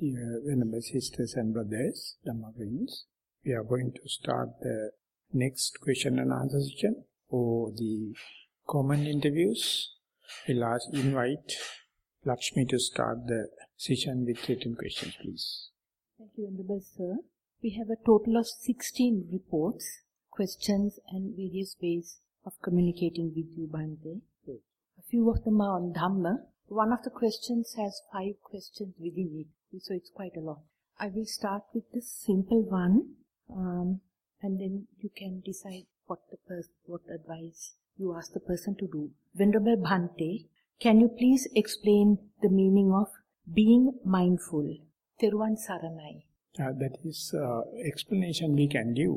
Dear Venerable Sisters and Brothers, Dhamma friends, we are going to start the next question and answer session or the common interviews. We'll ask, invite Lakshmi to start the session with written questions, please. Thank you, Venerable Sir. We have a total of 16 reports, questions and various ways of communicating with you, Bhante. A few of them are on Dhamma. One of the questions has five questions within it, so it's quite a lot. I will start with the simple one, um, and then you can decide what the pers- what advice you ask the person to do. Venerable Bhante, can you please explain the meaning of being mindful? Teruvan Saranai. Uh, that is uh, explanation we can give.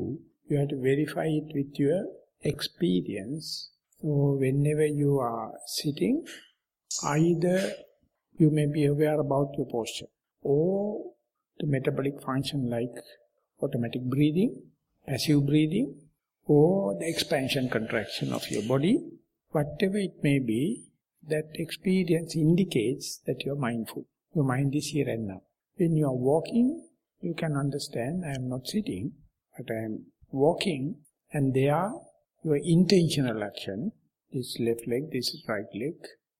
You have to verify it with your experience. So whenever you are sitting, either you may be aware about your posture or the metabolic function like automatic breathing, passive breathing, or the expansion contraction of your body, whatever it may be, that experience indicates that you are mindful. Your mind is here and now. When you are walking, you can understand, I am not sitting, but I am walking, and there your intentional action, this left leg, this is right leg,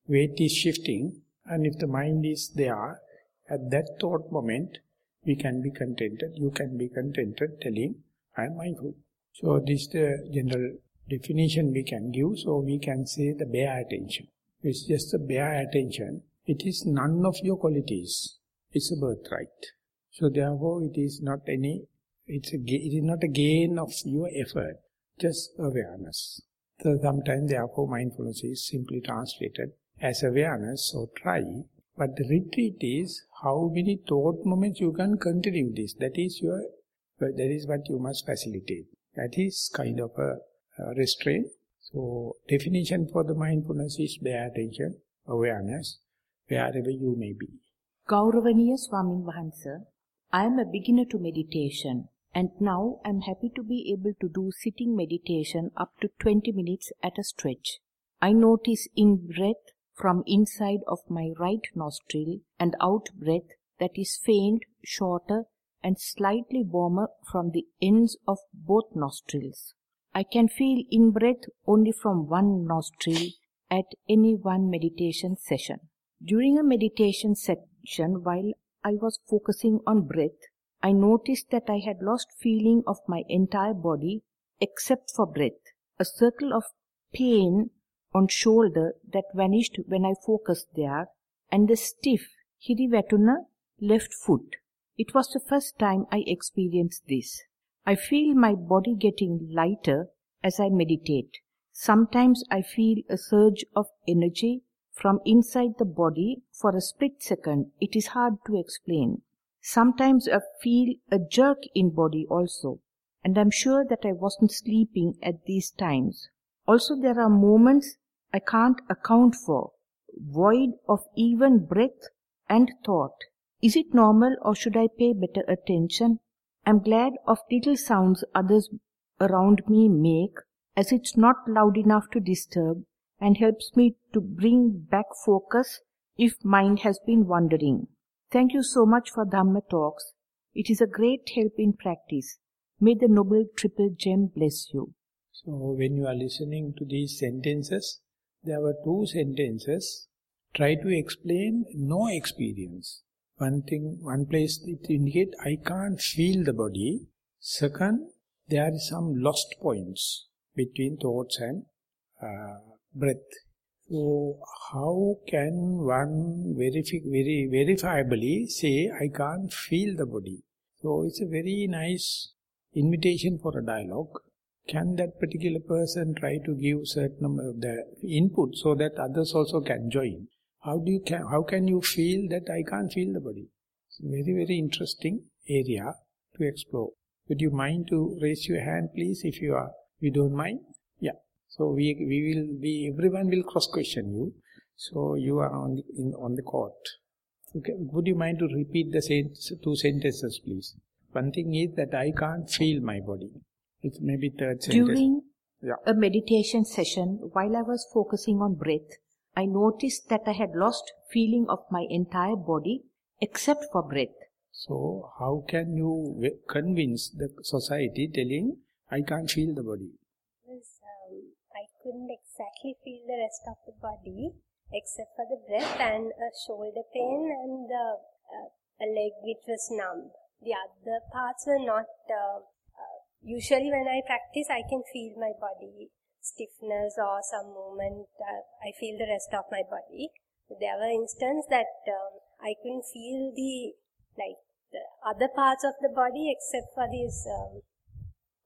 weight is shifting, and if the mind is there, at that thought moment, we can be contented, you can be contented telling, I am mindful. So this is the general definition we can give, so we can say the bare attention. It's just a bare attention. It is none of your qualities. It's a birthright. So therefore it is not any, it's a, it is not a gain of your effort, just awareness. So sometimes therefore mindfulness is simply translated as awareness, so try. But the retreat is how many thought moments you can continue this. That is your, that is what you must facilitate. That is kind of a, a restraint. So definition for the mindfulness is bare attention, awareness, wherever you may be. Gauravaniya Swamin Vahansa, I am a beginner to meditation and now I am happy to be able to do sitting meditation up to 20 minutes at a stretch. I notice in breath from inside of my right nostril and out breath that is faint, shorter and slightly warmer from the ends of both nostrils. I can feel in breath only from one nostril at any one meditation session. During a meditation session while I was focusing on breath, I noticed that I had lost feeling of my entire body except for breath. A circle of pain on shoulder that vanished when I focused there, and the stiff Hirivatuna left foot. It was the first time I experienced this. I feel my body getting lighter as I meditate. Sometimes I feel a surge of energy from inside the body for a split second. It is hard to explain. Sometimes I feel a jerk in body also, and I'm sure that I wasn't sleeping at these times. Also, there are moments I can't account for, void of even breath and thought. Is it normal or should I pay better attention? I'm glad of little sounds others around me make as it's not loud enough to disturb and helps me to bring back focus if mind has been wandering. Thank you so much for Dhamma talks. It is a great help in practice. May the noble triple gem bless you. So when you are listening to these sentences, there were two sentences. Try to explain no experience. One thing, one place it indicate I can't feel the body. Second, there are some lost points between thoughts and uh, breath. So how can one verifi very verifiably say I can't feel the body? So it's a very nice invitation for a dialogue. Can that particular person try to give certain number of the input so that others also can join? How do you can how can you feel that I can't feel the body? It's a very very interesting area to explore. Would you mind to raise your hand please if you are you don't mind? Yeah. So we we will be everyone will cross question you. So you are on the, in on the court. Okay. Would you mind to repeat the same two sentences please? One thing is that I can't feel my body. It's maybe third sentence. During Yeah. a meditation session, while I was focusing on breath, I noticed that I had lost feeling of my entire body except for breath. So how can you convince the society telling, I can't feel the body? Because um, I couldn't exactly feel the rest of the body except for the breath and a shoulder pain and uh, uh, a leg which was numb. The other parts were not. Uh, usually, when I practice, I can feel my body stiffness or some movement. Uh, I feel the rest of my body. There were instances that um, I couldn't feel the like the other parts of the body except for this. Um,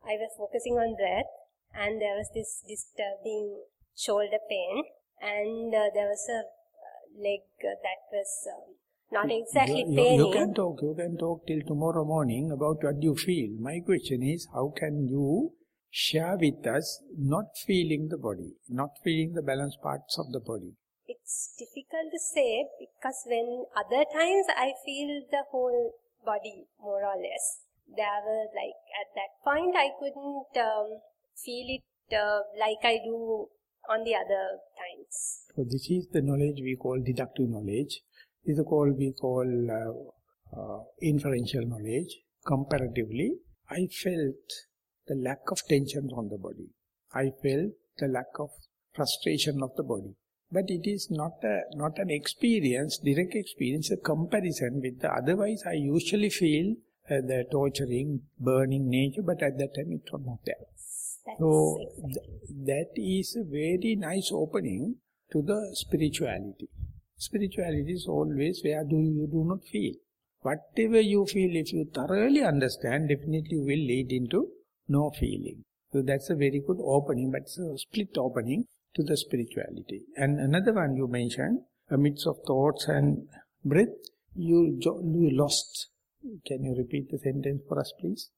I was focusing on breath, and there was this disturbing shoulder pain, and uh, there was a uh, leg that was um, not exactly you, you, you can talk, you can talk till tomorrow morning about what you feel. My question is, how can you share with us not feeling the body, not feeling the balanced parts of the body? It's difficult to say because when other times I feel the whole body more or less. There were like at that point I couldn't um, feel it uh, like I do on the other times. So this is the knowledge we call deductive knowledge. This is called we call uh, uh, inferential knowledge. Comparatively, I felt the lack of tension on the body. I felt the lack of frustration of the body. But it is not a, not an experience, direct experience, a comparison with the otherwise I usually feel uh, the torturing, burning nature, but at that time it was not there. That's So th- that is a very nice opening to the spirituality. Spirituality is always where do you do not feel. Whatever you feel, if you thoroughly understand, definitely will lead into no feeling. So that's a very good opening, but it's a split opening to the spirituality. And another one you mentioned, amidst of thoughts and breath, you, you lost. Can you repeat the sentence for us, please?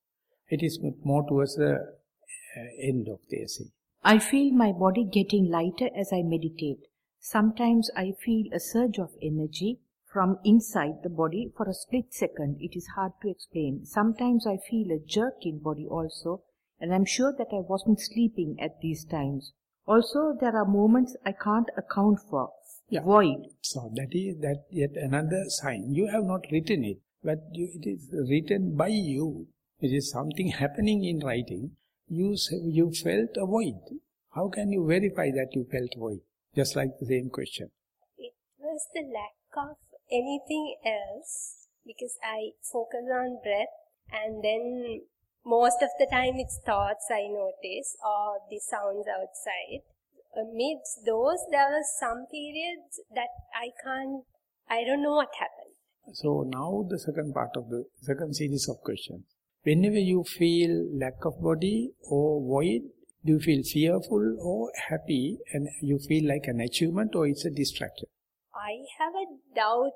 It is more towards the uh, end of the essay. I feel my body getting lighter as I meditate. Sometimes I feel a surge of energy from inside the body for a split second. It is hard to explain. Sometimes I feel a jerk in body also, and I'm sure that I wasn't sleeping at these times. Also, there are moments I can't account for. Yeah. Void. So that is that yet another sign. You have not written it, but you, it is written by you. It is something happening in writing. You you felt a void. How can you verify that you felt void? Just like the same question. It was the lack of anything else because I focus on breath and then most of the time it's thoughts I notice or the sounds outside. Amidst those, there were some periods that I can't, I don't know what happened. So now the second part of the second series of questions. Whenever you feel lack of body or void, do you feel fearful or happy and you feel like an achievement or it's a distraction? I have a doubt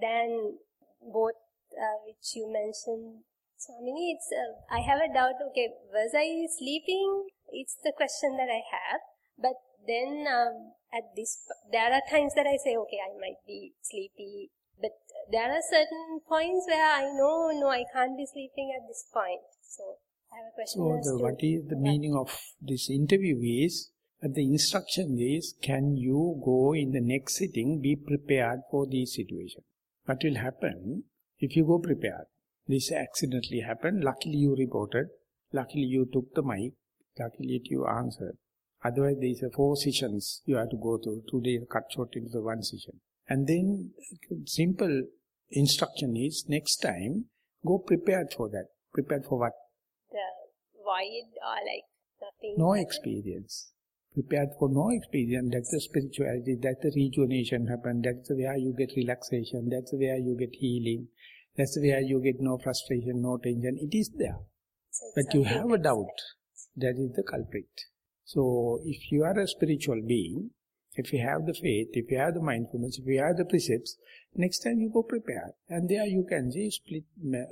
than both uh, which you mentioned. so Swamini, it's, uh, I have a doubt, okay, was I sleeping? It's the question that I have. But then um, at this, there are times that I say, okay, I might be sleepy. But there are certain points where I know, no, I can't be sleeping at this point. So I have a question So the, what is the meaning of this interview is, that the instruction is, can you go in the next sitting, be prepared for these situation. What will happen if you go prepared? This accidentally happened, luckily you reported, luckily you took the mic, luckily you answered. Otherwise there is a four sessions you have to go through, today cut short into the one session. And then simple instruction is, next time, go prepared for that. Prepared for what? Void or like nothing. no experience. Prepared for no experience, that's the spirituality, that's the rejuvenation happen, that's where you get relaxation, that's where you get healing, that's where you get no frustration, no tension. It is there. So But you have a doubt. That is the culprit. So if you are a spiritual being, if you have the faith, if you have the mindfulness, if you have the precepts, next time you go prepared. And there you can see split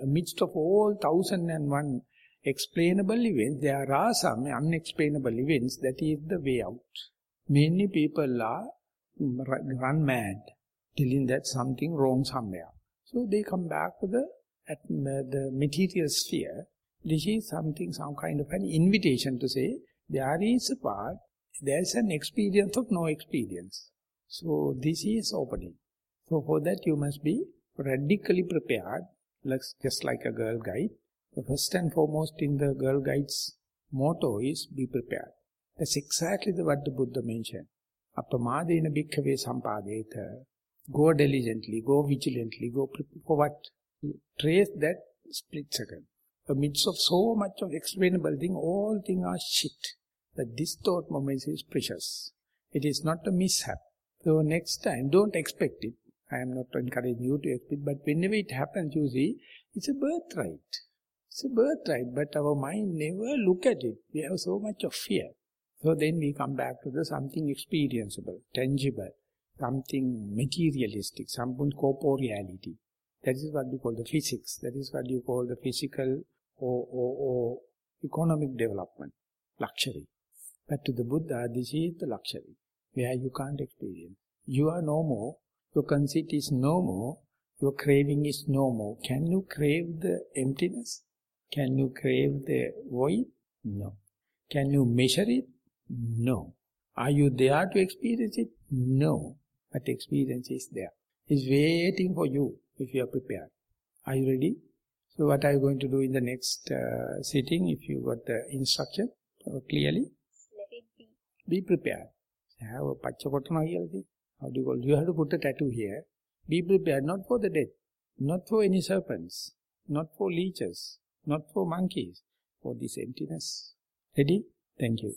amidst of all thousand and one explainable events, there are some unexplainable events that is the way out. Many people are run mad, telling that something wrong somewhere. So they come back to the, at the material sphere. This is something, some kind of an invitation to say, there is a part, there is an experience of no experience. So this is opening. So for that you must be radically prepared, looks just like a girl guide. The first and foremost in the girl guide's motto is be prepared. That's exactly the, what the Buddha mentioned. Appamadena bhikkhave sampadeta. Go diligently, go vigilantly, go for what? Trace that split second. Amidst of so much of explainable thing, all things are shit. But this thought moment is precious. It is not a mishap. So next time, don't expect it. I am not encouraging you to expect, but whenever it happens, you see, it's a birthright. It's a birthright, but our mind never look at it. We have so much of fear. So then we come back to the something experienceable, tangible, something materialistic, something corporeality. That is what we call the physics. That is what you call the physical or, or, or economic development, luxury. But to the Buddha, this is the luxury, where you can't experience. You are no more, your conceit is no more, your craving is no more. Can you crave the emptiness? Can you crave the void? No. Can you measure it? No. Are you there to experience it? No. But experience is there. It's waiting for you if you are prepared. Are you ready? So what are you going to do in the next uh, sitting if you got the instruction uh, clearly? Let it be. Be prepared. Have a pachakotana here. How do you call You have to put a tattoo here. Be prepared not for the dead, not for any serpents, not for leeches, not for monkeys, for this emptiness. Ready? Thank you.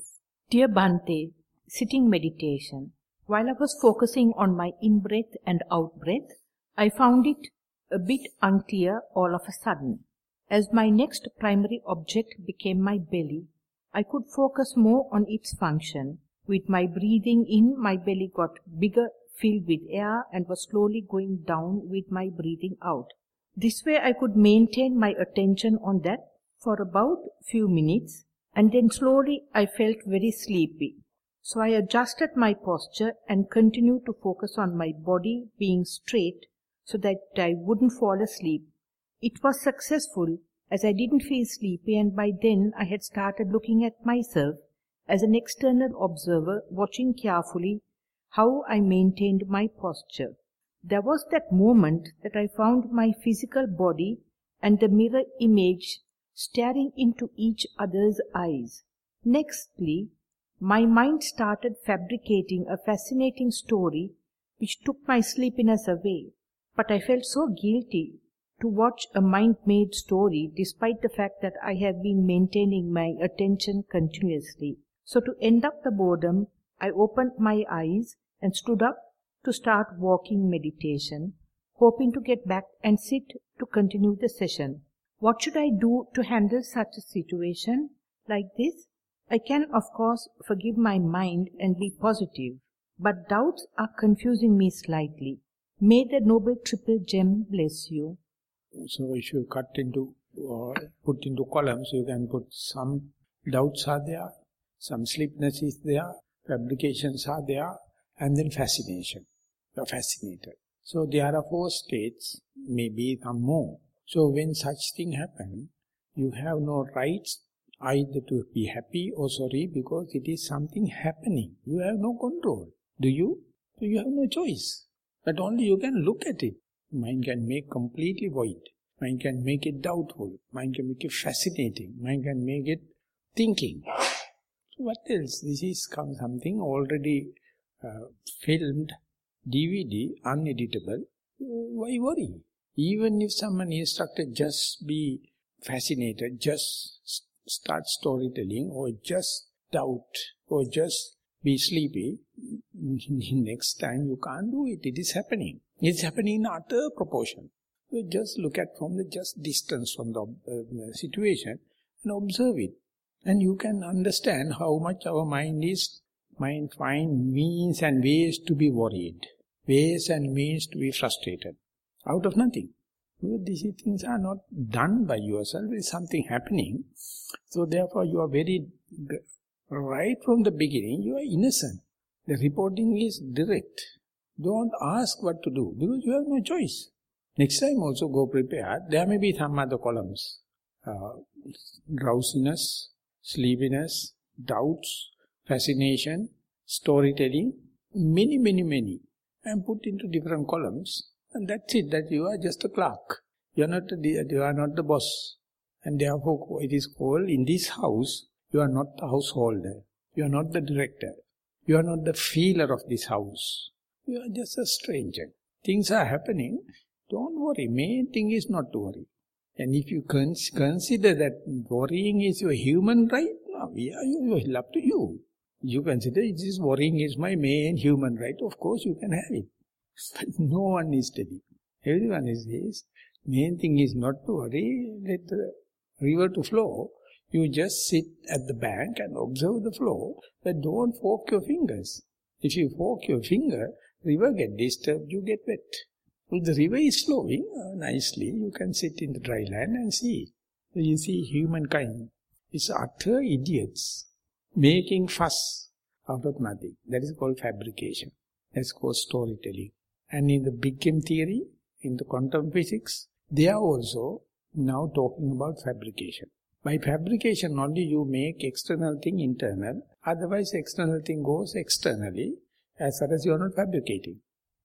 Dear Bhante, sitting meditation. While I was focusing on my in-breath and out-breath, I found it a bit unclear all of a sudden. As my next primary object became my belly, I could focus more on its function. With my breathing in, my belly got bigger, filled with air, and was slowly going down with my breathing out. This way I could maintain my attention on that for about few minutes, and then slowly I felt very sleepy. So I adjusted my posture and continued to focus on my body being straight so that I wouldn't fall asleep. It was successful as I didn't feel sleepy and by then I had started looking at myself as an external observer watching carefully how I maintained my posture. There was that moment that I found my physical body and the mirror image staring into each other's eyes. Nextly, my mind started fabricating a fascinating story which took my sleepiness away. But I felt so guilty to watch a mind-made story despite the fact that I have been maintaining my attention continuously. So to end up the boredom, I opened my eyes and stood up to start walking meditation, hoping to get back and sit to continue the session. What should I do to handle such a situation like this? I can, of course, forgive my mind and be positive, but doubts are confusing me slightly. May the Noble Triple Gem bless you. So if you cut into or put into columns, you can put some doubts are there, some sleepiness is there, fabrications are there, and then fascination. You are fascinated. So there are four states, maybe some more. So when such thing happen, you have no rights either to be happy or sorry because it is something happening. You have no control. Do you? So you have no choice. But only you can look at it. Mind can make completely void. Mind can make it doubtful. Mind can make it fascinating. Mind can make it thinking. So what else? This is something already uh, filmed, DVD, uneditable. Why worry? Even if someone instructed just be fascinated, just start storytelling or just doubt or just be sleepy, next time you can't do it. It is happening. It's happening in utter proportion. So just look at from the just distance from the uh, situation and observe it. And you can understand how much our mind is, mind find means and ways to be worried, ways and means to be frustrated, out of nothing. Because these things are not done by yourself, is something happening. So therefore you are very, right from the beginning, you are innocent. The reporting is direct. Don't ask what to do, because you have no choice. Next time also go prepared. There may be some other columns. Uh, drowsiness, sleepiness, doubts, fascination, storytelling, many, many, many. And put into different columns. And that's it, that you are just a clerk. You are not the, you are not the boss. And therefore it is called, in this house, you are not the householder. You are not the director. You are not the feeler of this house. You are just a stranger. Things are happening. Don't worry. Main thing is not to worry. And if you cons consider that worrying is your human right, no, yeah, you, it's up to you. You consider this worrying is my main human right, of course you can have it. But no one is steady. Everyone is this. Main thing is not to worry, let the river to flow. You just sit at the bank and observe the flow, but don't fork your fingers. If you fork your finger, river get disturbed, you get wet. If the river is flowing uh, nicely, you can sit in the dry land and see. So you see humankind is utter idiots making fuss out of nothing. That is called fabrication. That's called storytelling. And in the Big Bang theory, in the quantum physics, they are also now talking about fabrication. By fabrication only you make external thing internal, otherwise external thing goes externally as far as you are not fabricating.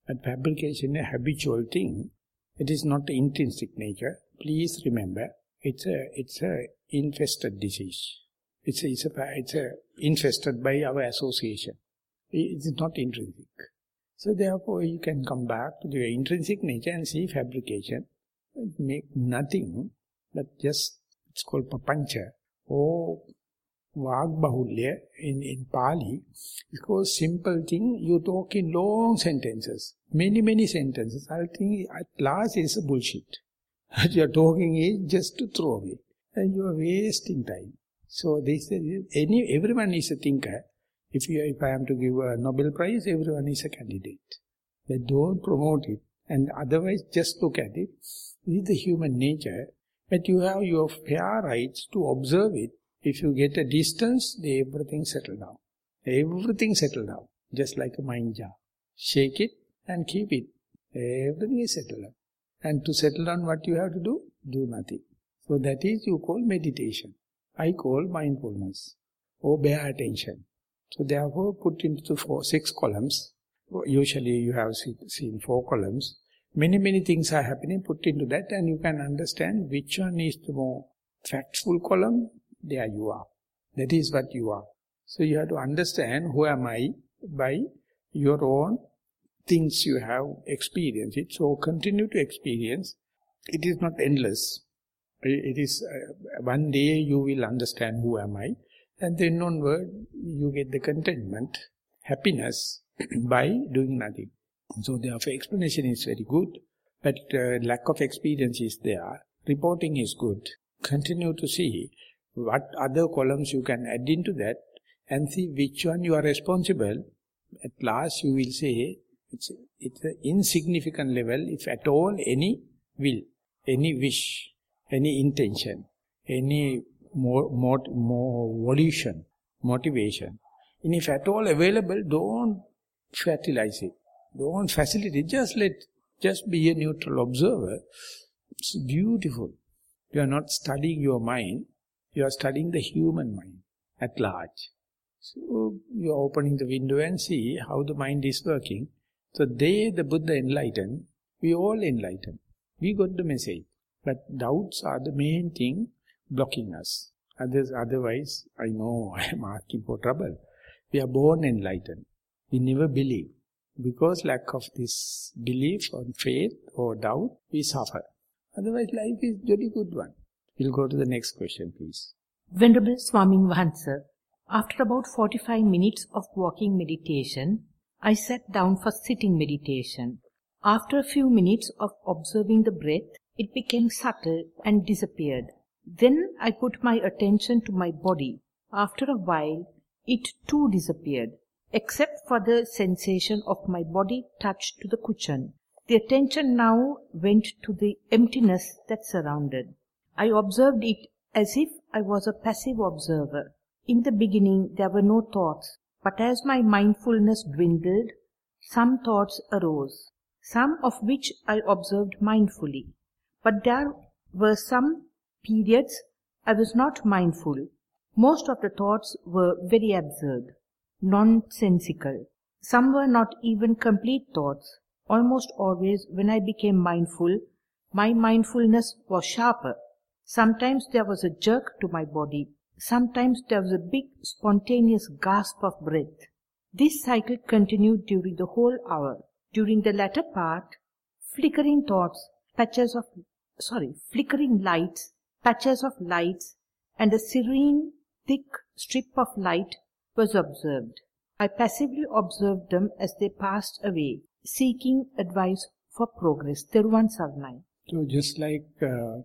But fabrication is a habitual thing. It is not intrinsic nature. Please remember, it's a it's a infested disease. It's a, it's a, it's a infested by our association. It is not intrinsic. So therefore you can come back to your intrinsic nature and see fabrication. It Make nothing, but just, it's called papancha, or Vagbahulya in, in Pali, because simple thing, you talk in long sentences, many, many sentences. I think at last is bullshit. What you are talking is just to throw away. And you are wasting time. So this any everyone is a thinker. If you if I am to give a Nobel Prize, everyone is a candidate. But don't promote it. And otherwise just look at it. This is the human nature. But you have your fair rights to observe it if you get a distance, everything settle down. Everything settle down, just like a mind jar. Shake it and keep it. Everything is settled down. And to settle down, what you have to do? Do nothing. So that is you call meditation. I call mindfulness oh, or bare attention. So therefore put into four, six columns. Usually you have seen four columns. Many, many things are happening. Put into that and you can understand which one is the more factful column there you are. That is what you are. So you have to understand who am I by your own things you have experienced it. So continue to experience. It is not endless. It is uh, one day you will understand who am I. And then onward you get the contentment, happiness by doing nothing. So therefore explanation is very good. But uh, lack of experience is there. Reporting is good. Continue to see what other columns you can add into that and see which one you are responsible. At last you will say it's, it's an insignificant level if at all any will, any wish, any intention, any more, more, more volition, motivation. And if at all available, don't fertilize it. Don't facilitate. Just let, just be a neutral observer. It's beautiful. You are not studying your mind. You are studying the human mind at large. So you are opening the window and see how the mind is working. So they, the Buddha enlightened, we all enlightened. We got the message. But doubts are the main thing blocking us. Others, otherwise, I know I am asking for trouble. We are born enlightened. We never believe. Because lack of this belief or faith or doubt, we suffer. Otherwise, life is jolly good one. We'll go to the next question, please. Venerable Swami Vahansa, after about 45 minutes of walking meditation, I sat down for sitting meditation. After a few minutes of observing the breath, it became subtle and disappeared. Then I put my attention to my body. After a while, it too disappeared, except for the sensation of my body touched to the cushion. The attention now went to the emptiness that surrounded. I observed it as if I was a passive observer. In the beginning there were no thoughts, but as my mindfulness dwindled, some thoughts arose, some of which I observed mindfully. But there were some periods I was not mindful. Most of the thoughts were very absurd, nonsensical. Some were not even complete thoughts. Almost always when I became mindful, My mindfulness was sharper. Sometimes there was a jerk to my body. Sometimes there was a big spontaneous gasp of breath. This cycle continued during the whole hour. During the latter part, flickering thoughts, patches of, sorry, flickering lights, patches of lights, and a serene, thick strip of light was observed. I passively observed them as they passed away, seeking advice for progress. Thiruvan Sarnai. So just like uh,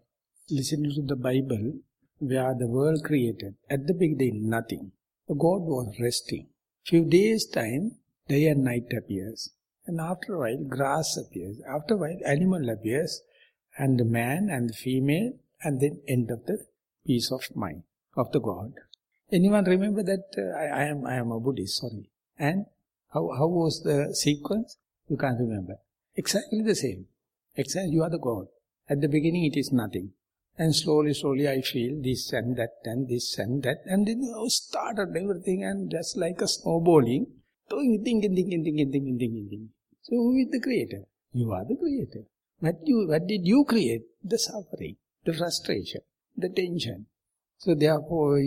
listening to the Bible, where the world created, at the beginning nothing. God was resting. Few days time, day and night appears. And after a while, grass appears. After a while, animal appears. And the man and the female, and then end of the peace of mind of the God. Anyone remember that? Uh, I, I, am I am a Buddhist, sorry. And how, how was the sequence? You can't remember. Exactly the same. Exactly, you are the God. At the beginning it is nothing. And slowly, slowly I feel this and that and this and that. And then I started everything and just like a snowballing, thinking, thinking, thinking, thinking, thinking, thinking. So who is the creator? You are the creator. What, you, what did you create? The suffering, the frustration, the tension. So therefore,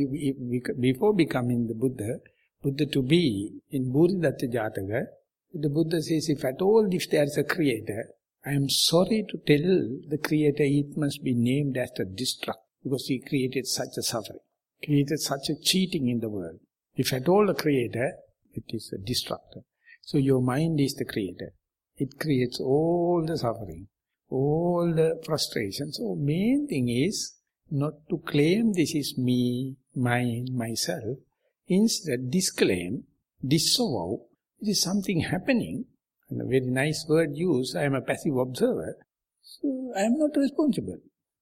before becoming the Buddha, Buddha to be in Bhuridatta Jataka, the Buddha says, if at all if there is a creator, I am sorry to tell the creator it must be named as the destructor because he created such a suffering, created such a cheating in the world. If at all a creator, it is a destructor. So your mind is the creator. It creates all the suffering, all the frustration. So main thing is not to claim this is me, mine, myself. Instead, disclaim, disavow, it is something happening and a very nice word used, I am a passive observer, so I am not responsible.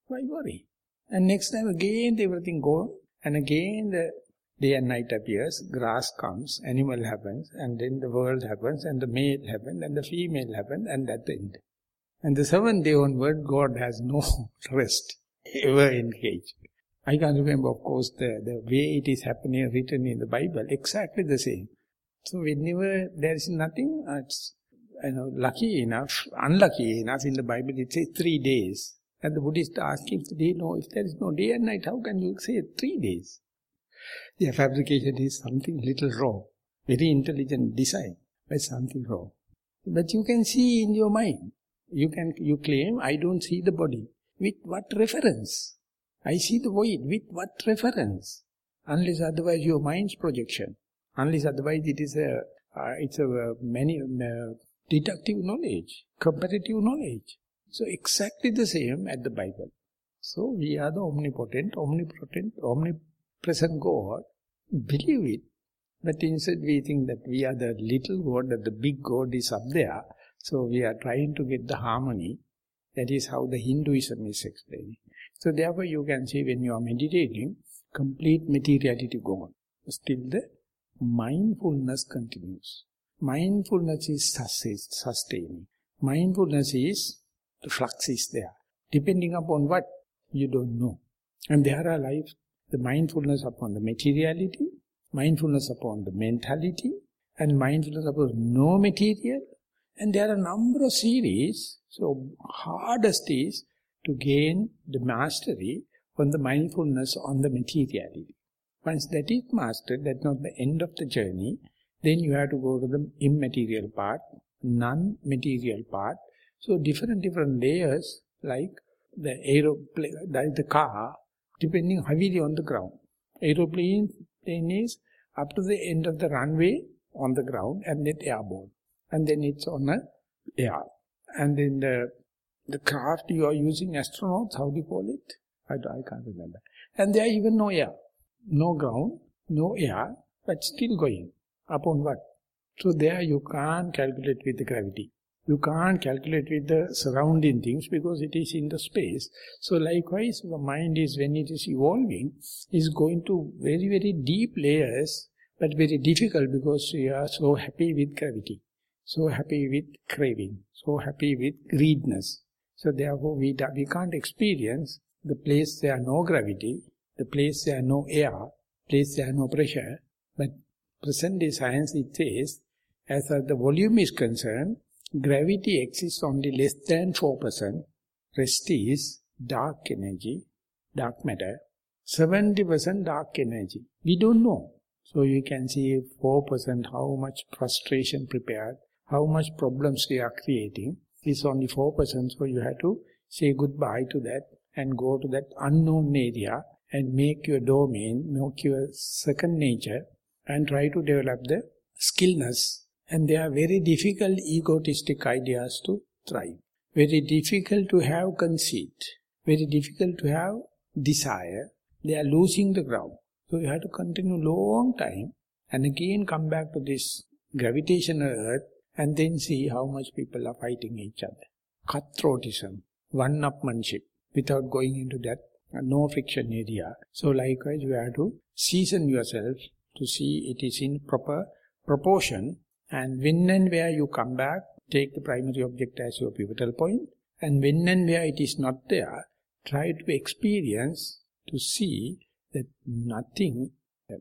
Why worry? And next time again everything goes, and again the day and night appears, grass comes, animal happens, and then the world happens, and the male happens, and the female happens, and at the end. And the seventh day onward, God has no rest, ever engaged. I can remember, of course, the, the way it is happening, written in the Bible, exactly the same. So whenever there is nothing, it's you know, lucky enough, unlucky enough, in the Bible it says three days. And the Buddhist ask if they know, if there is no day and night, how can you say three days? Their fabrication is something little wrong. Very intelligent design, but something wrong. But you can see in your mind. You can you claim, I don't see the body. With what reference? I see the void. With what reference? Unless otherwise your mind's projection. Unless otherwise it is a, uh, it's a uh, many, uh, deductive knowledge, comparative knowledge. So exactly the same at the Bible. So we are the omnipotent, omnipotent, omnipresent God. Believe it. But instead we think that we are the little God, that the big God is up there. So we are trying to get the harmony. That is how the Hinduism is explaining. So therefore you can see when you are meditating, complete materiality gone. Still the mindfulness continues. Mindfulness is sustaining. Mindfulness is, the flux is there. Depending upon what, you don't know. And there are life, the mindfulness upon the materiality, mindfulness upon the mentality, and mindfulness upon no material. And there are a number of series. So hardest is to gain the mastery on the mindfulness on the materiality. Once that is mastered, that's not the end of the journey. Then you have to go to the immaterial part, non-material part. So different different layers like the aeroplane, that is the car, depending heavily on the ground. Aeroplane plane is up to the end of the runway on the ground and then airborne. And then it's on a air. And then the the craft you are using, astronauts, how do you call it? I, I can't remember. And there even no air. No ground, no air, but still going. Upon what? So there you can't calculate with the gravity. You can't calculate with the surrounding things because it is in the space. So likewise, the mind is, when it is evolving, is going to very, very deep layers, but very difficult because we are so happy with gravity, so happy with craving, so happy with greediness. So therefore, we, we can't experience the place there are no gravity, the place there are no air, place there are no pressure, but present day science it says, as far as the volume is concerned, gravity exists only less than 4%, rest is dark energy, dark matter, 70% dark energy. We don't know. So you can see 4% how much frustration prepared, how much problems they are creating. It's only 4%, so you have to say goodbye to that and go to that unknown area and make your domain, make your second nature and try to develop the skillness. And they are very difficult egotistic ideas to thrive. Very difficult to have conceit. Very difficult to have desire. They are losing the ground. So you have to continue long time and again come back to this gravitational earth and then see how much people are fighting each other. Cutthroatism, one-upmanship, without going into that no friction area. So likewise you have to season yourself to see it is in proper proportion and when and where you come back, take the primary object as your pivotal point and when and where it is not there, try to experience to see that nothing,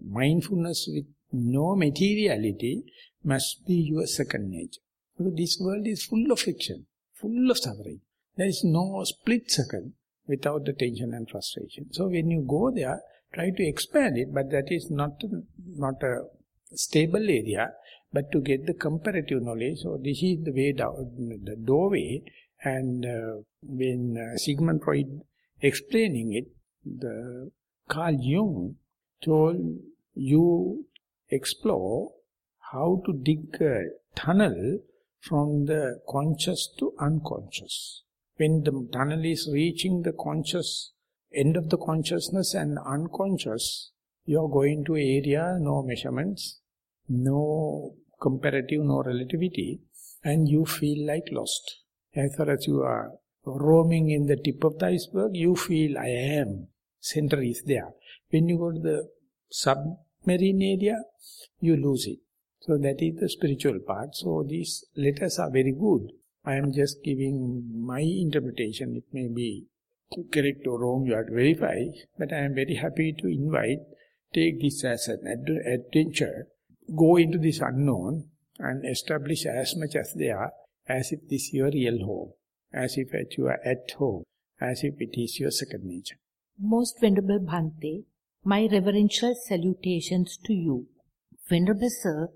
mindfulness with no materiality must be your second nature. Because this world is full of friction, full of suffering. There is no split second without the tension and frustration. So when you go there, try to expand it, but that is not, not a stable area, but to get the comparative knowledge. So this is the way down, the doorway, and uh, when uh, Sigmund Freud explaining it, the Carl Jung told you explore how to dig a tunnel from the conscious to unconscious. When the tunnel is reaching the conscious, end of the consciousness and unconscious, you are going to area, no measurements, no comparative, no relativity, and you feel like lost. As far as you are roaming in the tip of the iceberg, you feel I am. Center is there. When you go to the submarine area, you lose it. So that is the spiritual part. So these letters are very good. I am just giving my interpretation. It may be correct or wrong, you have to verify. But I am very happy to invite, take this as an ad adventure, go into this unknown and establish as much as they are, as if this is your real home, as if you are at home, as if it is your second nature. Most Venerable Bhante, my reverential salutations to you. Venerable Sir,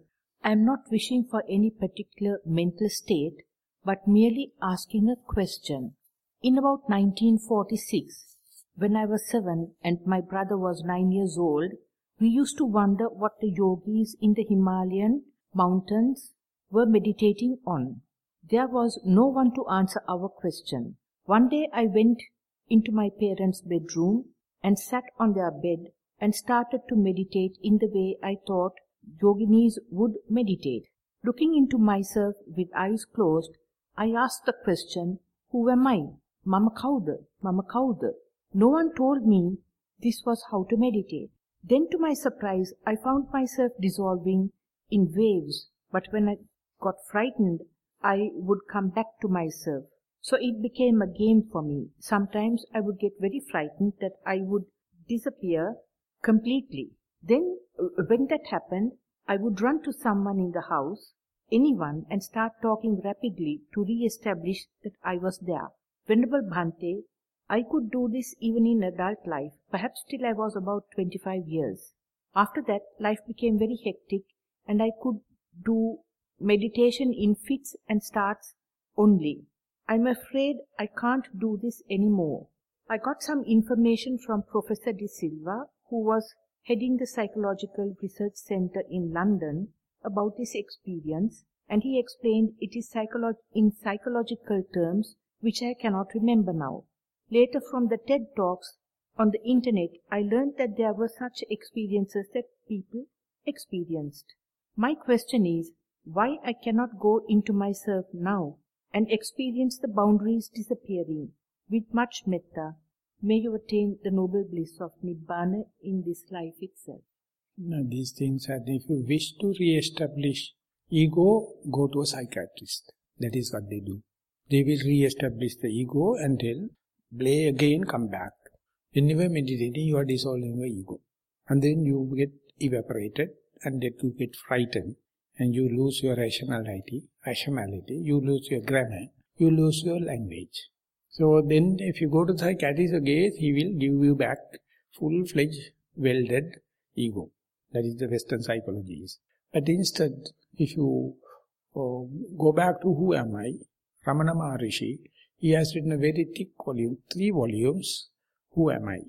I am not wishing for any particular mental state, but merely asking a question. In about 1946, when I was seven and my brother was nine years old, we used to wonder what the yogis in the Himalayan mountains were meditating on. There was no one to answer our question. One day I went into my parents' bedroom and sat on their bed and started to meditate in the way I thought yoginis would meditate. Looking into myself with eyes closed, I asked the question, Who am I? Mama Kauda, Mama Kauda. No one told me this was how to meditate. Then to my surprise, I found myself dissolving in waves, but when I got frightened, I would come back to myself. So it became a game for me. Sometimes I would get very frightened that I would disappear completely. Then, uh, when that happened, I would run to someone in the house anyone and start talking rapidly to re-establish that I was there. Venerable Bhante, I could do this even in adult life, perhaps till I was about 25 years. After that, life became very hectic and I could do meditation in fits and starts only. I'm afraid I can't do this anymore. I got some information from Professor De Silva, who was heading the Psychological Research Center in London, about this experience and he explained it is psycholo- in psychological terms which I cannot remember now. Later from the TED Talks on the internet, I learned that there were such experiences that people experienced. My question is why I cannot go into myself now and experience the boundaries disappearing. With much metta, may you attain the noble bliss of Nibbana in this life itself. Now, these things are, if you wish to re-establish ego, go to a psychiatrist. That is what they do. They will re-establish the ego until play again, come back. Whenever meditating, you are dissolving your ego. And then you get evaporated and then you get frightened and you lose your rationality, rationality, you lose your grammar, you lose your language. So then if you go to psychiatrist again, he will give you back full-fledged, welded ego. That is the Western psychology. But instead, if you uh, go back to who am I, Ramana Maharishi, he has written a very thick volume, three volumes, Who Am I?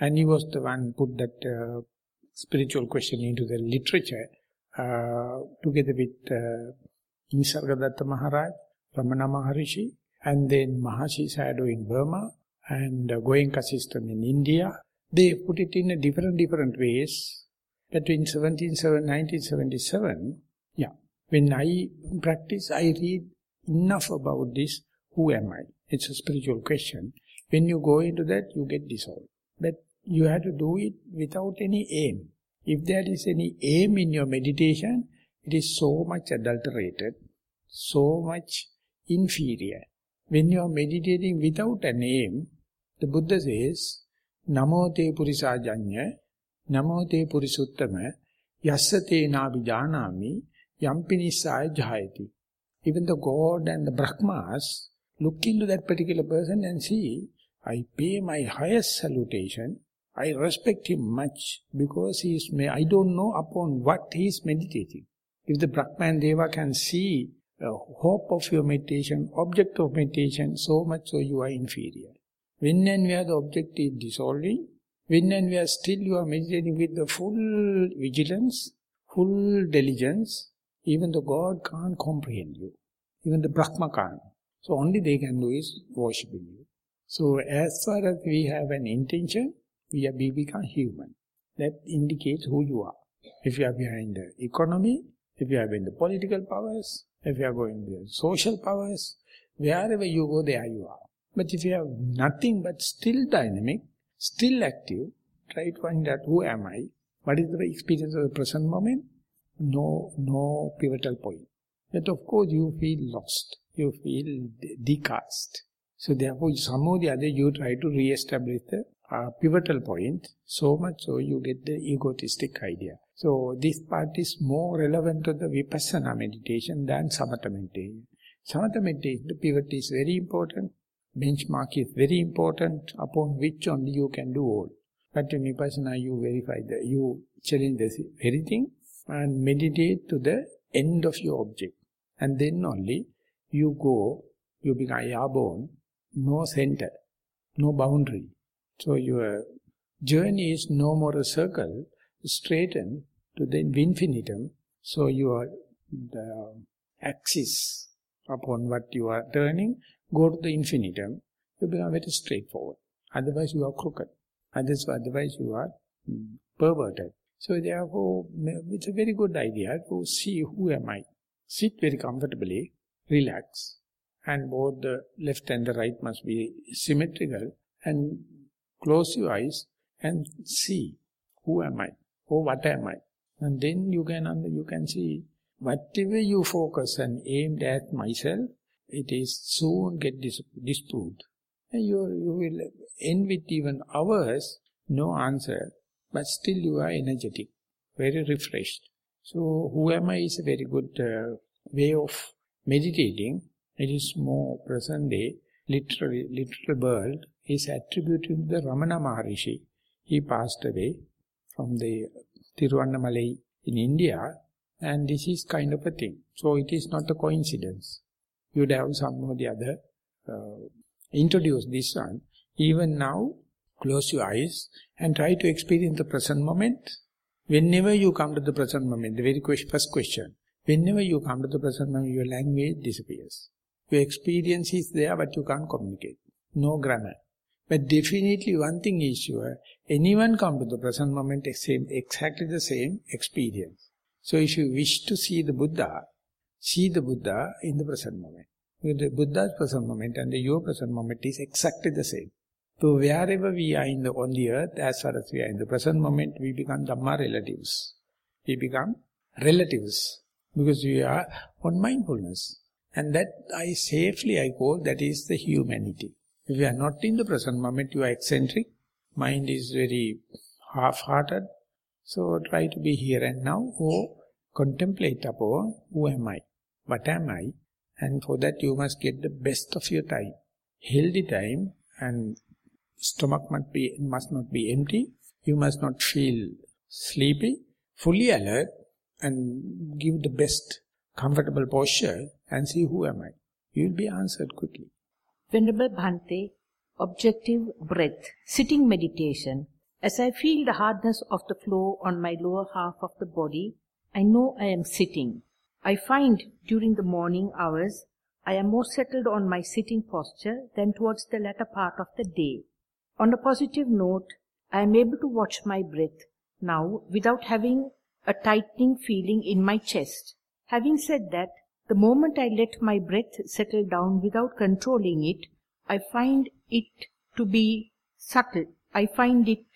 And he was the one put that uh, spiritual question into the literature uh, together with uh, Nisargadatta Maharaj, Ramana Maharishi, and then Mahasi Sayadaw in Burma, and uh, Goenka system in India. They put it in a different, different ways. Between 1977, yeah, when I practice, I read enough about this, who am I? It's a spiritual question. When you go into that, you get dissolved. But you have to do it without any aim. If there is any aim in your meditation, it is so much adulterated, so much inferior. When you are meditating without a name, the Buddha says, Namo te purisajanya, Namo te purisuttama, Yassa te nabhijanami, Yampinisaya jayati. Even the God and the Brahmas look into that particular person and see, I pay my highest salutation, I respect him much because he is, I don't know upon what he is meditating. If the Brahman Deva can see the hope of your meditation, object of meditation, so much so you are inferior. When and where the object is dissolving, when and where still you are meditating with the full vigilance, full diligence, even the God can't comprehend you. Even the Brahma can't. So only they can do is worshipping you. So as far as we have an intention, we, are, become human. That indicates who you are. If you are behind the economy, if you are behind the political powers, if you are going there. social powers, wherever you go, there you are. But if you have nothing but still dynamic, still active, try to find out who am I, what is the experience of the present moment, no, no pivotal point. But of course you feel lost, you feel decast. So therefore somehow the other you try to re-establish the uh, pivotal point, so much so you get the egotistic idea. So this part is more relevant to the vipassana meditation than samatha meditation. Samatha meditation, the pivot is very important, benchmark is very important, upon which only you can do all. But in vipassana you verify the, you challenge the everything and meditate to the end of your object. And then only you go, you become airborne, no center, no boundary. So your journey is no more a circle, straighten to the infinitum. So your the axis upon what you are turning, go to the infinitum, you become very straightforward. Otherwise you are crooked. Otherwise you are perverted. So therefore, it's a very good idea to see who am I. Sit very comfortably, relax, and both the left and the right must be symmetrical, and close your eyes and see who am I or what am I. And then you can you can see whatever you focus and aimed at myself, it is soon get dis disproved. And you, you will end with even hours, no answer, but still you are energetic, very refreshed. So who am I is a very good uh, way of meditating. It is more present day, literally, literal world is attributed to the Ramana Maharishi. He passed away from the Tiruvannamalai in India and this is kind of a thing. So it is not a coincidence. You'd have some or the other uh, introduce this one. Even now, close your eyes and try to experience the present moment. Whenever you come to the present moment, the very first question, whenever you come to the present moment, your language disappears. Your experience is there, but you can't communicate. No grammar. But definitely one thing is sure, anyone come to the present moment, same, exactly the same experience. So if you wish to see the Buddha, see the Buddha in the present moment. The Buddha's present moment and the your present moment is exactly the same. So wherever we are in the, on the earth, as far as we are in the present moment, we become Dhamma relatives. We become relatives because we are on mindfulness. And that I safely I call that is the humanity. If you are not in the present moment, you are eccentric. Mind is very half-hearted. So try to be here and now or contemplate upon oh, who am I, what am I, and for that you must get the best of your time. healthy time and stomach must, be, must not be empty. You must not feel sleepy, fully alert and give the best comfortable posture and see who am I. You will be answered quickly. Venerable Bhante, objective breath, sitting meditation. As I feel the hardness of the floor on my lower half of the body, I know I am sitting. I find during the morning hours I am more settled on my sitting posture than towards the latter part of the day. On a positive note, I am able to watch my breath now without having a tightening feeling in my chest. Having said that, the moment I let my breath settle down without controlling it, I find it to be subtle. I find it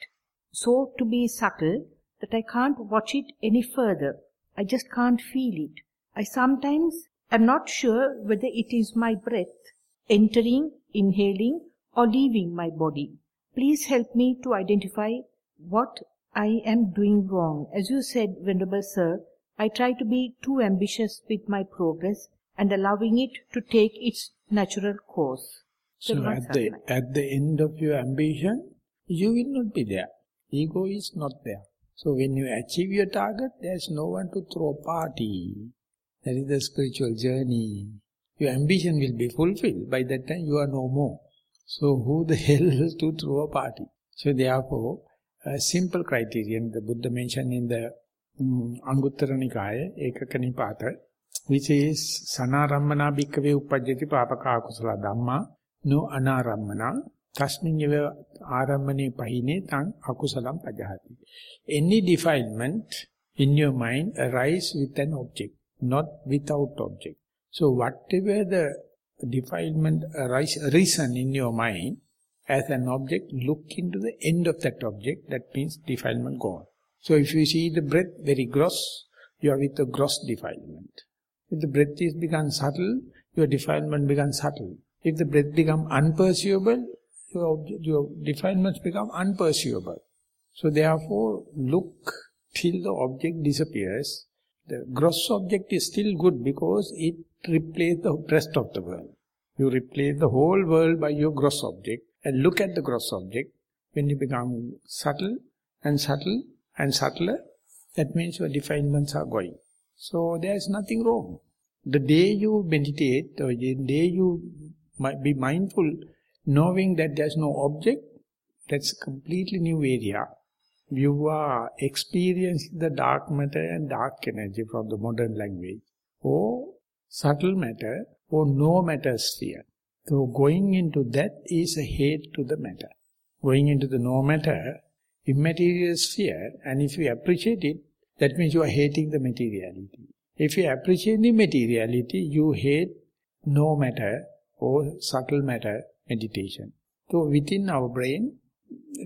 so to be subtle that I can't watch it any further. I just can't feel it. I sometimes am not sure whether it is my breath entering, inhaling, or leaving my body. Please help me to identify what I am doing wrong. As you said, Venerable Sir, I try to be too ambitious with my progress and allowing it to take its natural course. So at the, at the end of your ambition, you will not be there. Ego is not there. So when you achieve your target, there's no one to throw a party. That is the spiritual journey. Your ambition will be fulfilled. By that time you are no more. So who the hell is to throw a party? So therefore, a simple criterion the Buddha mentioned in the um, Anguttara Nikaya, Ekaka Nipata, which is Sanarammana bhikkhave uppajjati papaka akusala dhamma no anarammana tasmin eva arammane pahine tang akusalam pajahati. Any defilement in your mind arise with an object not without object. So whatever the defilement arise, reason in your mind as an object, look into the end of that object, that means defilement gone. So if you see the breath very gross, you are with the gross defilement. If the breath is become subtle, your defilement becomes subtle. If the breath become unperceivable, your, your defilements become unperceivable. So therefore, look till the object disappears the gross object is still good because it replaces the rest of the world. You replace the whole world by your gross object and look at the gross object. When you become subtle and subtle and subtler, that means your defilements are going. So there is nothing wrong. The day you meditate or the day you be mindful knowing that there is no object, that's a completely new area you are experiencing the dark matter and dark energy from the modern language, or subtle matter, or no matter sphere. So going into that is a hate to the matter. Going into the no matter, immaterial sphere, and if you appreciate it, that means you are hating the materiality. If you appreciate the materiality, you hate no matter or subtle matter meditation. So within our brain,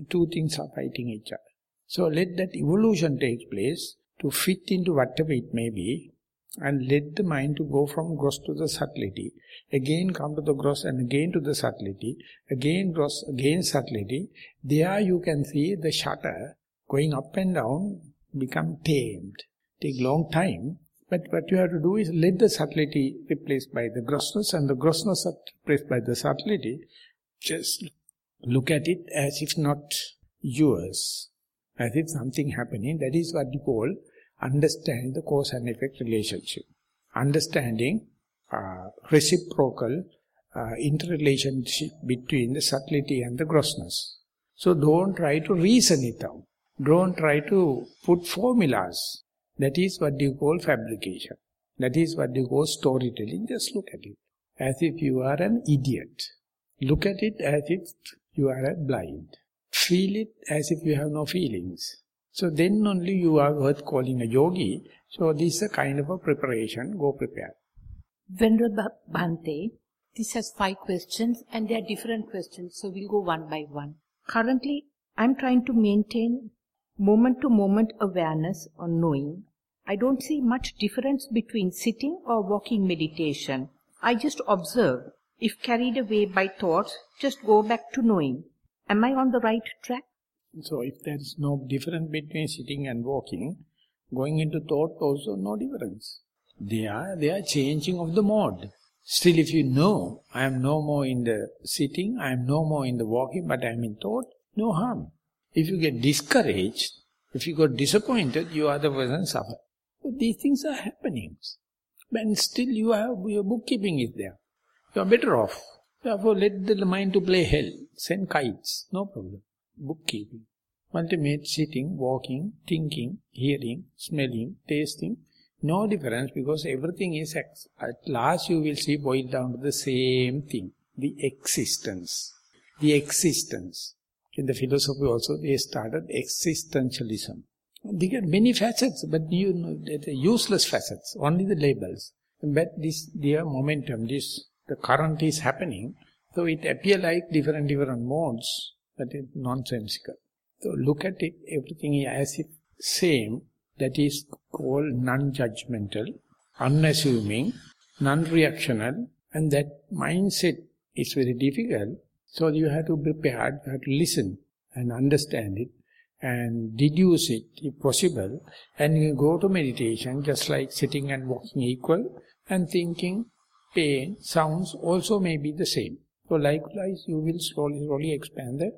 two things are fighting each other. So let that evolution take place to fit into whatever it may be and let the mind to go from gross to the subtlety, again come to the gross and again to the subtlety, again gross, again subtlety. There you can see the shutter going up and down become tamed. Take long time, but what you have to do is let the subtlety replaced by the grossness and the grossness replaced by the subtlety. Just look at it as if not yours as if something happening. That is what you call understanding the cause and effect relationship. Understanding uh, reciprocal uh, interrelationship between the subtlety and the grossness. So don't try to reason it out. Don't try to put formulas. That is what you call fabrication. That is what you call storytelling. Just look at it. As if you are an idiot. Look at it as if you are blind. Feel it as if you have no feelings. So then only you are worth calling a yogi. So this is a kind of a preparation. Go prepare. Venerable Bhante, this has five questions and they are different questions. So we'll go one by one. Currently, I'm trying to maintain moment-to-moment -moment awareness on knowing. I don't see much difference between sitting or walking meditation. I just observe. If carried away by thoughts, just go back to knowing. Am I on the right track? So if there is no difference between sitting and walking, going into thought also no difference. They are, they are changing of the mode. Still if you know, I am no more in the sitting, I am no more in the walking, but I am in thought, no harm. If you get discouraged, if you got disappointed, you are the person suffer. But these things are happenings. But still you have, your bookkeeping is there. You are better off. Therefore let the mind to play hell. Send kites, no problem. Bookkeeping. Ultimate sitting, walking, thinking, hearing, smelling, tasting, no difference because everything is, at last you will see boiled down to the same thing. The existence. The existence. In the philosophy also they started existentialism. They get many facets, but you know, useless facets, only the labels. But this, their momentum, this, the current is happening, so it appear like different, different modes, but it's nonsensical. So look at it, everything as if same, that is called non-judgmental, unassuming, non-reactional, and that mindset is very difficult. So you have to be prepared, you have to listen and understand it and deduce it if possible. And you go to meditation just like sitting and walking equal and thinking, pain, sounds also may be the same. So likewise you will slowly, slowly expand the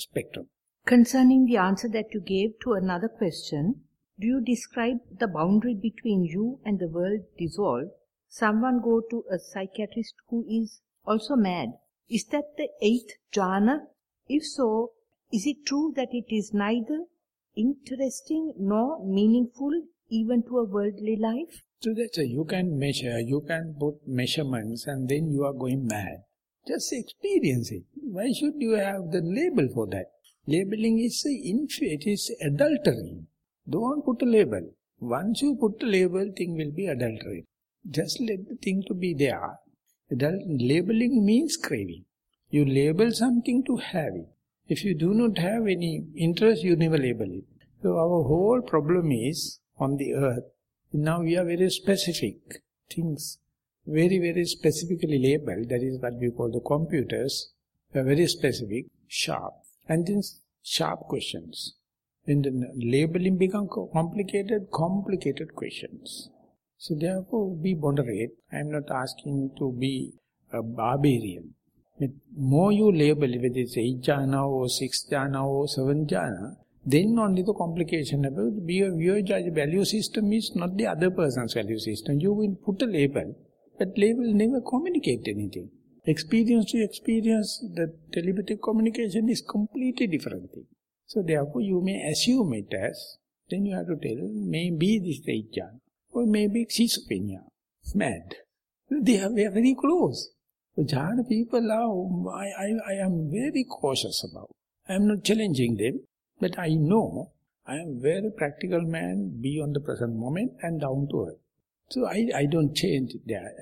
spectrum. Concerning the answer that you gave to another question, do you describe the boundary between you and the world dissolved? Someone go to a psychiatrist who is also mad. Is that the eighth jhana? If so, is it true that it is neither interesting nor meaningful even to a worldly life? So that's a, you can measure, you can put measurements and then you are going mad. Just experience it. Why should you have the label for that? Labeling is it is adultery. Don't put a label. Once you put a label, thing will be adulterated. Just let the thing to be there. Labeling means craving. You label something to have it. If you do not have any interest, you never label it. So our whole problem is on the earth. Now we are very specific things, very, very specifically labeled. That is what we call the computers. Are very specific, sharp. And then sharp questions. When the labeling become complicated, complicated questions. So therefore, be moderate. I am not asking to be a barbarian. But more you label, whether it's 8 jhana or 6 jhana or 7 jhana, then only the complication about your, your value system is not the other person's value system. You will put a label, but label never communicate anything. Experience to experience, the telepathic communication is completely different thing. So therefore you may assume it as, then you have to tell, maybe this is jhana, or maybe schizophrenia, mad. They are, they are very close. So jhana people are, I, I, I am very cautious about. I am not challenging them, but I know I am very practical man, be on the present moment and down to earth. So I, I don't change their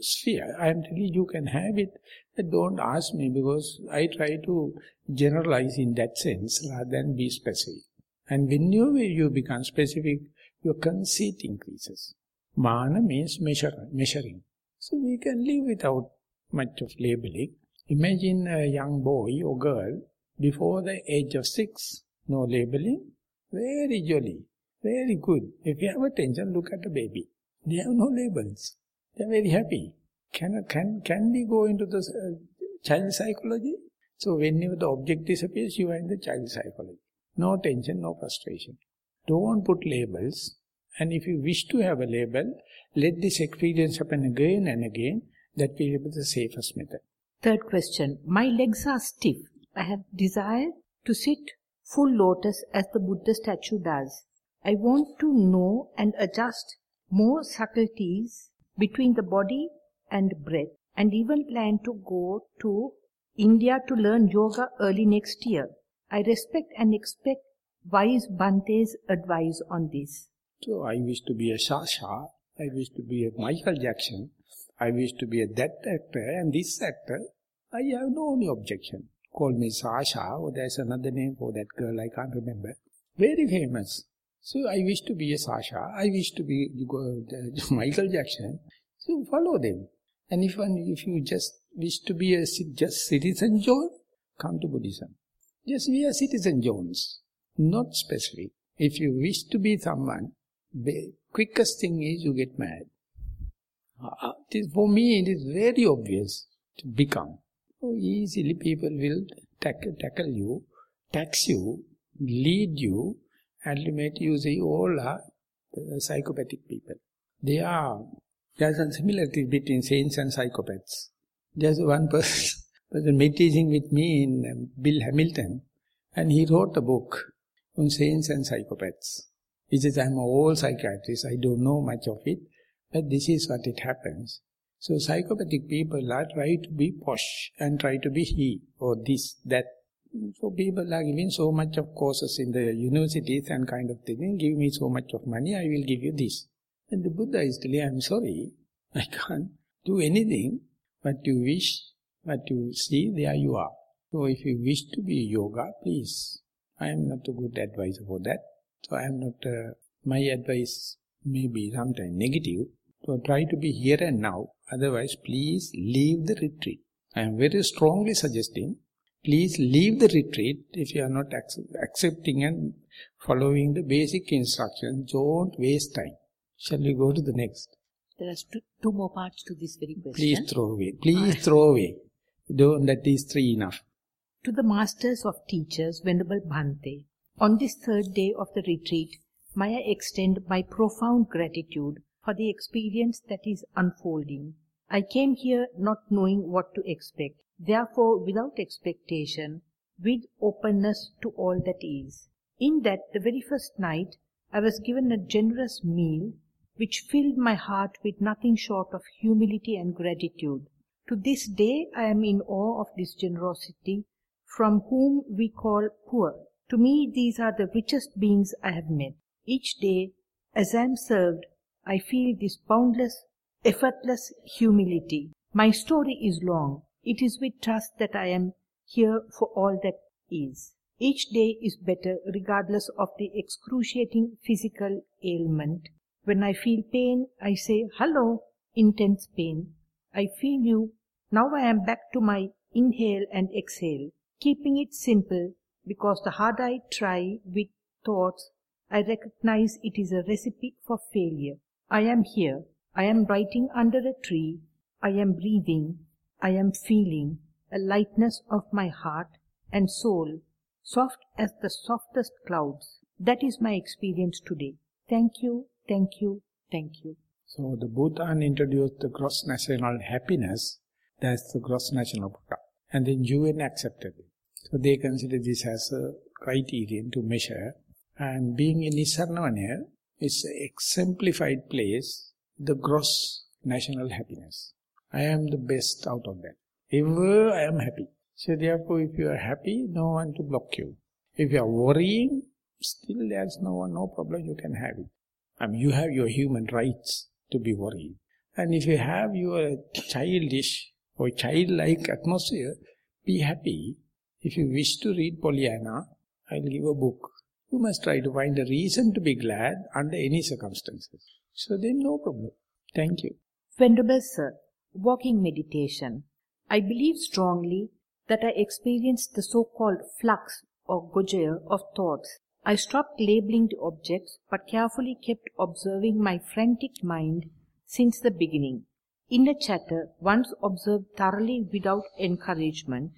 sphere. I am telling you, can have it, but don't ask me because I try to generalize in that sense rather than be specific. And when you, you become specific, your conceit increases. Mana means measure, measuring. So we can live without much of labeling. Imagine a young boy or girl before the age of six, no labeling, very jolly, very good. If you have attention, look at the baby. They have no labels. They are very happy. Can, can, can we go into the uh, child psychology? So whenever the object disappears, you are in the child psychology. No tension, no frustration. Don't put labels. And if you wish to have a label, let this experience happen again and again. That will be the safest method. Third question. My legs are stiff. I have desire to sit full lotus as the Buddha statue does. I want to know and adjust more subtleties between the body and breath and even plan to go to India to learn yoga early next year. I respect and expect wise Bhante's advice on this. So I wish to be a Sasha, I wish to be a Michael Jackson, I wish to be a that actor and this actor, I have no only objection. Call me Sasha or there's another name for that girl, I can't remember. Very famous. So I wish to be a Sasha, I wish to be uh, Michael Jackson. So follow them. And if, if you just wish to be a just citizen John, come to Buddhism. Just be a citizen Jones, not specific. If you wish to be someone, the quickest thing is you get mad. Uh, this, for me, it is very obvious to become. So easily people will tackle, tackle you, tax you, lead you, ultimately you see all are psychopathic people. They are, there's a similarity between saints and psychopaths. There's one person, person meditating with me in um, Bill Hamilton, and he wrote a book on saints and psychopaths. He says, I'm an old psychiatrist, I don't know much of it, but this is what it happens. So psychopathic people are try to be posh and try to be he or this, that. So people are giving so much of courses in the universities and kind of thing. Give me so much of money, I will give you this. And the Buddha is telling, I'm sorry, I can't do anything. but you wish, what you see, there you are. So if you wish to be yoga, please. I am not a good advisor for that. So I am not, uh, my advice may be sometimes negative. So try to be here and now. Otherwise, please leave the retreat. I am very strongly suggesting, please leave the retreat if you are not accepting and following the basic instructions. Don't waste time. Shall we go to the next? There are two, two more parts to this very question. Please throw away. Please throw away. Don't, that is three enough. To the masters of teachers, Venerable Bhante, on this third day of the retreat, may I extend my profound gratitude for the experience that is unfolding. I came here not knowing what to expect, therefore without expectation, with openness to all that is. In that the very first night I was given a generous meal which filled my heart with nothing short of humility and gratitude. To this day I am in awe of this generosity from whom we call poor. To me these are the richest beings I have met. Each day as I am served I feel this boundless, effortless humility. My story is long. It is with trust that I am here for all that is. Each day is better regardless of the excruciating physical ailment. When I feel pain, I say, hello, intense pain. I feel you. Now I am back to my inhale and exhale, keeping it simple because the harder I try with thoughts, I recognize it is a recipe for failure. I am here. I am writing under a tree. I am breathing. I am feeling a lightness of my heart and soul, soft as the softest clouds. That is my experience today. Thank you, thank you, thank you. So the Bhutan introduced the gross national happiness, that's the gross national product. And then UN accepted it. So they consider this as a criterion to measure. And being in Nissarana Vanaya, is exemplified place, the gross national happiness. I am the best out of that. Ever I am happy. So therefore, if you are happy, no one to block you. If you are worrying, still there's no one, no problem, you can have it. I mean, you have your human rights to be worried. And if you have your childish or childlike atmosphere, be happy. If you wish to read Pollyanna, I'll give a book. You must try to find a reason to be glad under any circumstances. So then no problem. Thank you. Venerable Sir, walking meditation. I believe strongly that I experienced the so-called flux or gojaya of thoughts. I stopped labeling the objects but carefully kept observing my frantic mind since the beginning. Inner chatter, once observed thoroughly without encouragement,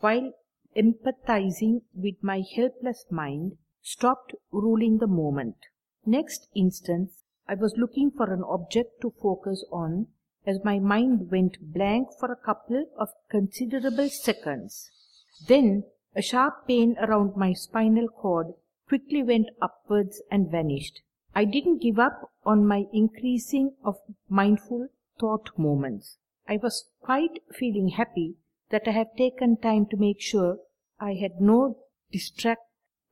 while empathizing with my helpless mind, stopped ruling the moment. Next instant, I was looking for an object to focus on as my mind went blank for a couple of considerable seconds. Then a sharp pain around my spinal cord quickly went upwards and vanished. I didn't give up on my increasing of mindful thought moments. I was quite feeling happy that I have taken time to make sure I had no distract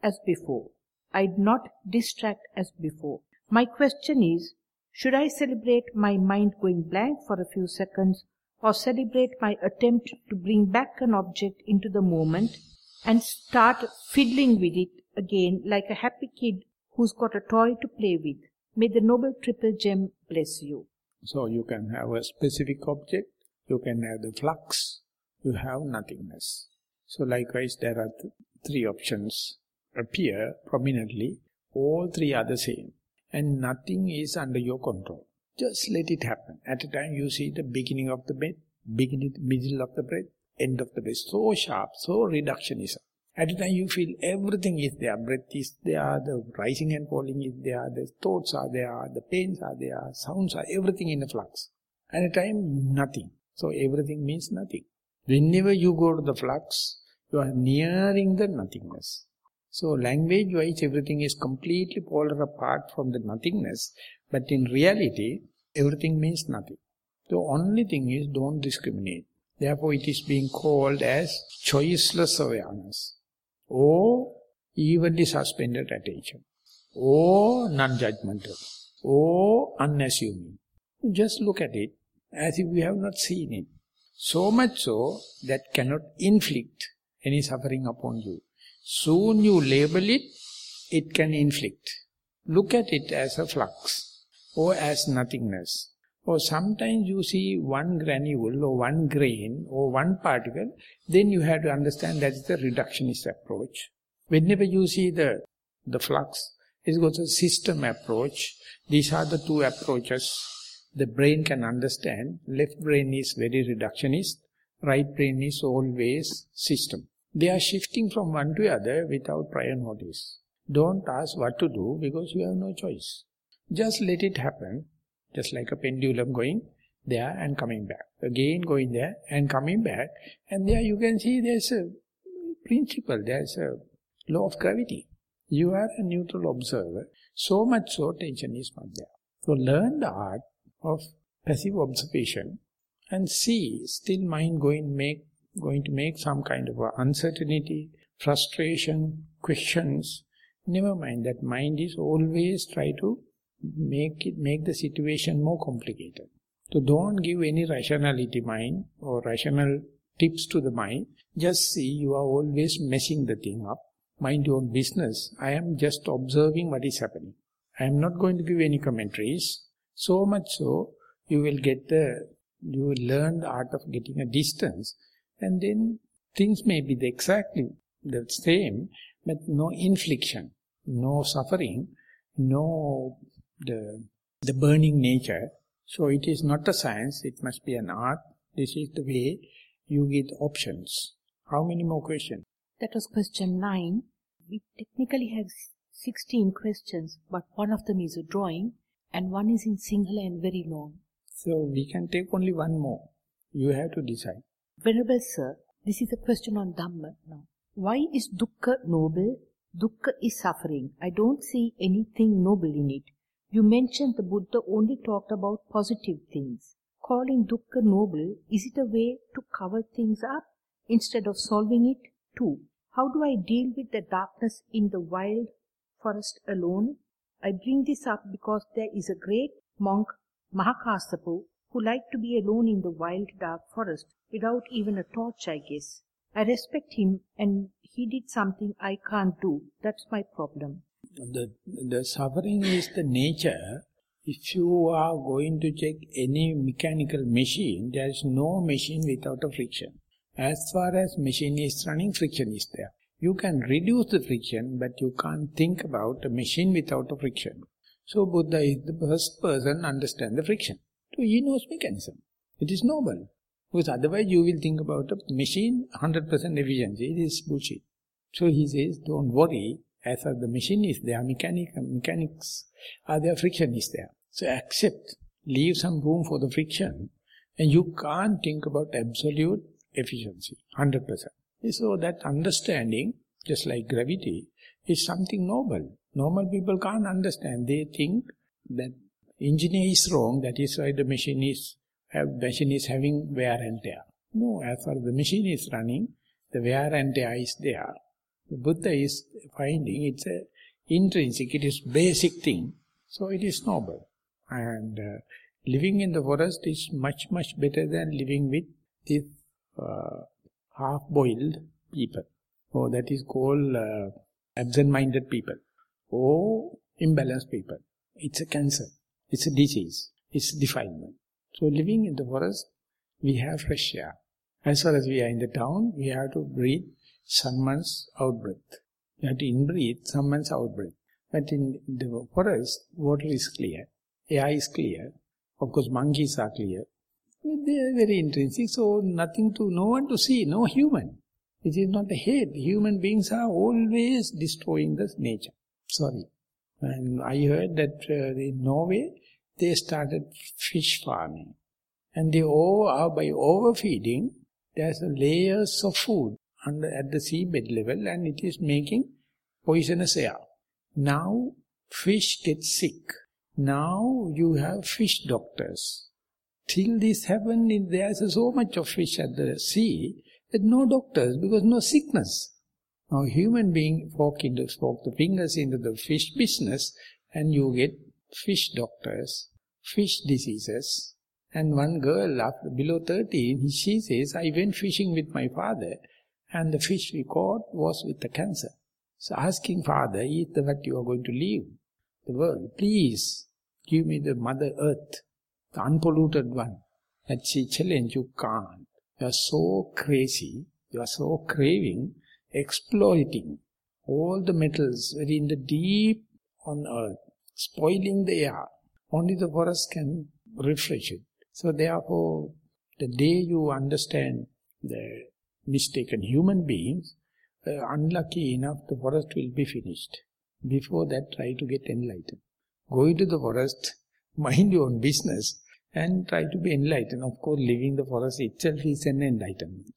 as before. I did not distract as before. My question is, should I celebrate my mind going blank for a few seconds or celebrate my attempt to bring back an object into the moment and start fiddling with it again like a happy kid who's got a toy to play with? May the Noble Triple Gem bless you. So you can have a specific object, you can have the flux, you have nothingness. So likewise there are th three options appear prominently, all three are the same. And nothing is under your control. Just let it happen. At a time you see the beginning of the bed, beginning, middle of the breath, end of the breath. So sharp, so reductionism. At a time you feel everything is there. Breath is there, the rising and falling is there, the thoughts are there, the pains are there, sounds are, everything in a flux. At a time, nothing. So everything means nothing. Whenever you go to the flux, you are nearing the nothingness. So language-wise, everything is completely polar apart from the nothingness. But in reality, everything means nothing. The only thing is don't discriminate. Therefore, it is being called as choiceless awareness or evenly suspended attention or non-judgmental or unassuming. Just look at it as if we have not seen it. So much so that cannot inflict any suffering upon you. Soon you label it, it can inflict. Look at it as a flux or as nothingness. Or sometimes you see one granule or one grain or one particle, then you have to understand that is the reductionist approach. Whenever you see the, the flux, it goes a system approach. These are the two approaches the brain can understand. Left brain is very reductionist, right brain is always system. They are shifting from one to other without prior notice. Don't ask what to do because you have no choice. Just let it happen, just like a pendulum going there and coming back. Again going there and coming back. And there you can see there's a principle, there's a law of gravity. You are a neutral observer. So much so tension is not there. So learn the art of passive observation and see still mind going make going to make some kind of uncertainty, frustration, questions. Never mind that mind is always try to make it make the situation more complicated. So don't give any rationality mind or rational tips to the mind. Just see you are always messing the thing up. Mind your own business. I am just observing what is happening. I am not going to give any commentaries. So much so, you will get the, you will learn the art of getting a distance and then things may be exactly the same, but no infliction, no suffering, no the, the burning nature. So it is not a science, it must be an art. This is the way you get options. How many more questions? That was question 9. We technically have 16 questions, but one of them is a drawing and one is in Sinhala and very long. So we can take only one more. You have to decide. Venerable Sir, this is a question on Dhamma now. Why is dukkha noble? Dukkha is suffering. I don't see anything noble in it. You mentioned the Buddha only talked about positive things. Calling dukkha noble, is it a way to cover things up instead of solving it? 2. How do I deal with the darkness in the wild forest alone? I bring this up because there is a great monk, Mahakassapa, who liked to be alone in the wild dark forest without even a torch, I guess. I respect him and he did something I can't do. That's my problem. The, the suffering is the nature. If you are going to check any mechanical machine, there is no machine without a friction. As far as machine is running, friction is there. You can reduce the friction, but you can't think about a machine without a friction. So Buddha is the first person understand the friction. So he knows mechanism. It is noble. Because otherwise you will think about a machine 100% efficiency. It is bullshit. So he says, don't worry. As the machine is there, mechanic, mechanics are there, friction is there. So accept, leave some room for the friction. And you can't think about absolute efficiency, 100%. So that understanding, just like gravity, is something noble. Normal people can't understand. They think that engineer is wrong, that is why the machine is have, machine is having wear and tear. No, as far as the machine is running, the wear and tear is there. The Buddha is finding it's a intrinsic, it is basic thing, so it is noble. And uh, living in the forest is much, much better than living with this uh, half-boiled people. Oh, that is called uh, absent-minded people. Or imbalanced people. It's a cancer. It's a disease. It's defilement. So living in the forest, we have fresh air. As far as we are in the town, we have to breathe someone's out-breath. We have to in-breathe someone's out-breath. But in the forest, water is clear, air is clear, Of course, monkeys are clear. They are very intrinsic, so nothing to, no one to see, no human. It is not a head. Human beings are always destroying the nature. Sorry. And I heard that uh, in Norway, they started fish farming. And they all are uh, by overfeeding, there's layers of food under, at the seabed level and it is making poisonous air. Now fish get sick. Now you have fish doctors. Till this happened, there's so much of fish at the sea that no doctors because no sickness. Now human being fork into fork the fingers into the fish business and you get fish doctors, fish diseases. And one girl after below 13, she says, I went fishing with my father and the fish we caught was with the cancer. So asking father, is the what you are going to leave the world? Please give me the mother earth, the unpolluted one. That she challenge you can't. You are so crazy, you are so craving, exploiting all the metals very in the deep on earth, spoiling the air. Only the forest can refresh it. So therefore, the day you understand the mistaken human beings, uh, unlucky enough, the forest will be finished. Before that, try to get enlightened. Go into the forest, mind your own business, and try to be enlightened. Of course, living the forest itself is an enlightenment.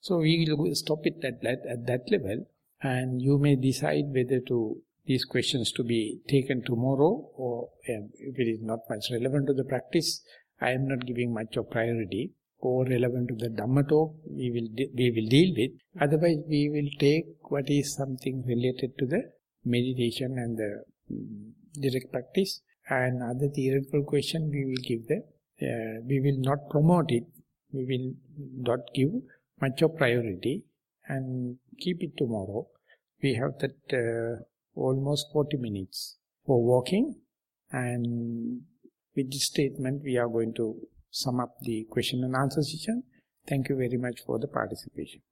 So we will stop it at that, at that level, and you may decide whether to these questions to be taken tomorrow, or um, if it is not much relevant to the practice, I am not giving much of priority or relevant to the Dhamma talk, we will, we will deal with. Otherwise, we will take what is something related to the meditation and the um, direct practice. And other theoretical question, we will give the, uh, we will not promote it. We will not give much of priority and keep it tomorrow. We have that uh, almost 40 minutes for walking and with this statement we are going to sum up the question and answer session. Thank you very much for the participation.